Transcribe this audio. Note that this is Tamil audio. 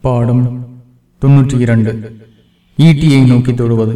பாடம் தொன்னூற்றி இரண்டு. ஈட்டியை நோக்கி தொடுவது.